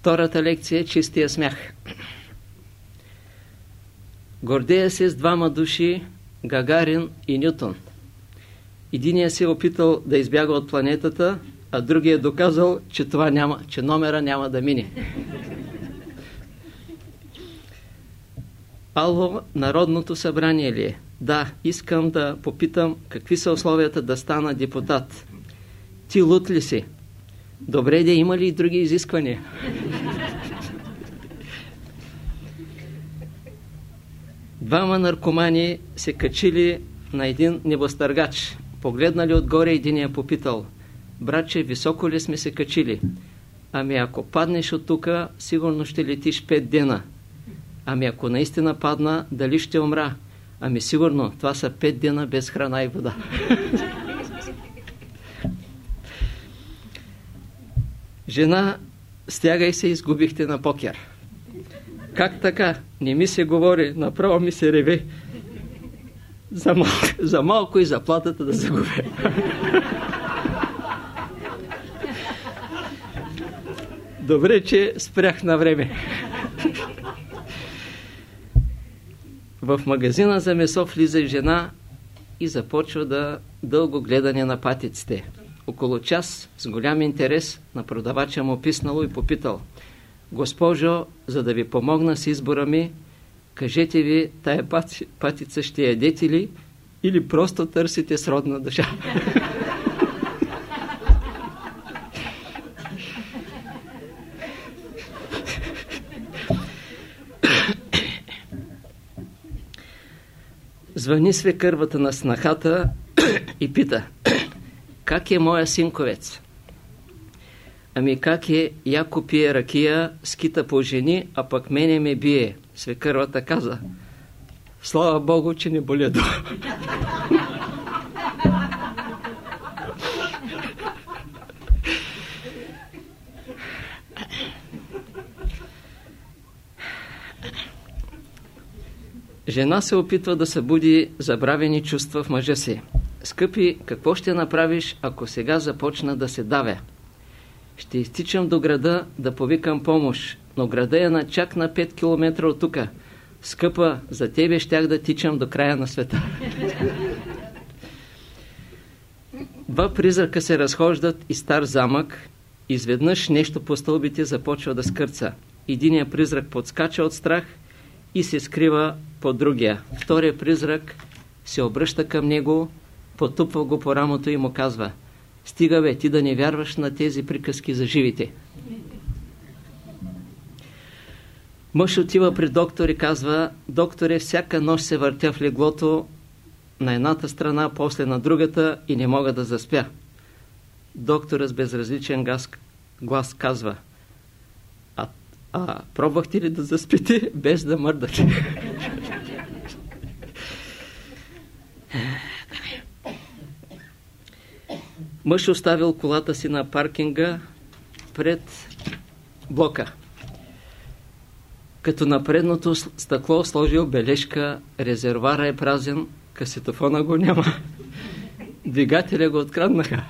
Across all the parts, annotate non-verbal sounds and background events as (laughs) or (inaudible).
Втората лекция е чистия смях. Гордея се с двама души, Гагарин и Нютон. Единия се е опитал да избяга от планетата, а другия е доказал, че, това няма, че номера няма да мине. Алво Народното събрание ли е? Да, искам да попитам какви са условията да стана депутат. Ти лут ли си? Добре, да има ли и други изисквания? Двама наркомани се качили на един небостъргач. Погледнали отгоре, един я попитал. Братче, високо ли сме се качили? Ами ако паднеш от тук, сигурно ще летиш пет дена. Ами ако наистина падна, дали ще умра? Ами сигурно, това са пет дена без храна и вода. (laughs) Жена, стягай се, изгубихте на покер. Как така? Не ми се говори, направо ми се реве. За, мал... за малко и заплатата да загубя. Добре, че спрях на време. В магазина за месо влиза жена и започва да дълго гледане на патиците. Около час с голям интерес на продавача му писнало и попитал Госпожо, за да ви помогна с избора ми, кажете ви, тая патица ще ядете ли или просто търсите сродна душа? Звъни свекървата на снахата и пита как е моя синковец? Ами как е, яко пие ракия, скита по жени, а пък мене ме бие. Свекървата каза, слава Богу, че не боля до. Жена се опитва да събуди забравени чувства в мъжа си. Скъпи, какво ще направиш, ако сега започна да се давя? Ще изтичам до града да повикам помощ, но града е на чак на 5 км от тука. Скъпа, за тебе щях да тичам до края на света. (laughs) Два призрака се разхождат и стар замък. Изведнъж нещо по стълбите започва да скърца. Единият призрак подскача от страх и се скрива по другия. Втория призрак се обръща към него, потупва го по рамото и му казва Стига бе, ти да не вярваш на тези приказки за живите. Мъж отива при доктор и казва Докторе, всяка нощ се въртя в леглото на едната страна, после на другата и не мога да заспя. Доктора с безразличен газ, глас казва а, а пробвахте ли да заспите без да мърдате? Мъж оставил колата си на паркинга пред блока. Като на предното стъкло сложил бележка, резервара е празен, касетофона го няма. Двигателя го откраднаха.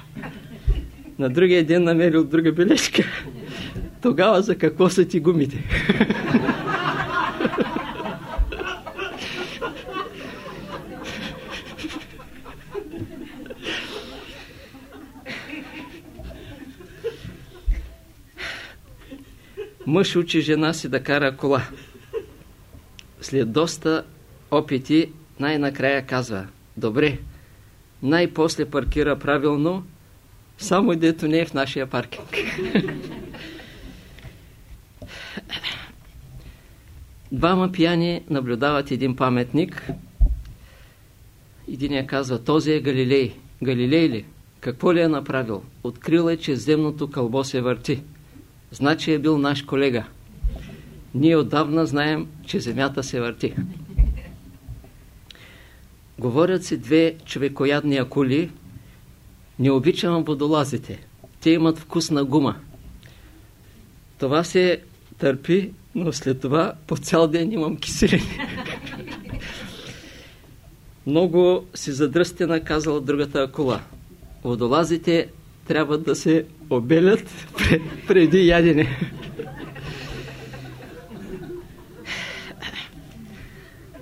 На другия ден намерил друга бележка. Тогава за какво са ти гумите? Мъж учи жена си да кара кола. След доста опити най-накрая казва Добре, най-после паркира правилно, само дето не е в нашия паркинг. Двама пияни наблюдават един паметник. Единия казва, този е Галилей. Галилей ли? Какво ли е направил? Открил е, че земното кълбо се върти. Значи е бил наш колега. Ние отдавна знаем, че земята се върти. Говорят си две човекоядни акули. Не обичам водолазите. Те имат вкус на гума. Това се търпи, но след това по цял ден имам киселини. Много си задръстена, казала другата акула. Водолазите трябва да се обелят преди ядене.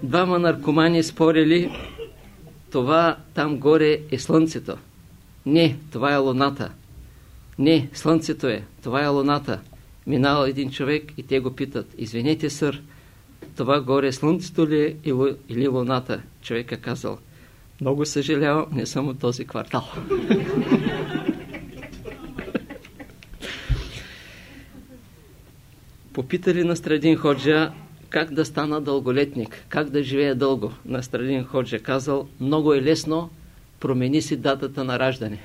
Двама наркомани спорили, това там горе е слънцето. Не, това е луната. Не, слънцето е, това е луната. Минал един човек и те го питат, извинете, сър, това горе е слънцето ли е или луната? Човека казал, много съжалявам, не съм от този квартал. Попитали на Страдин Ходжа как да стана дълголетник, как да живея дълго. На Страдин Ходжа казал, много е лесно, промени си датата на раждане.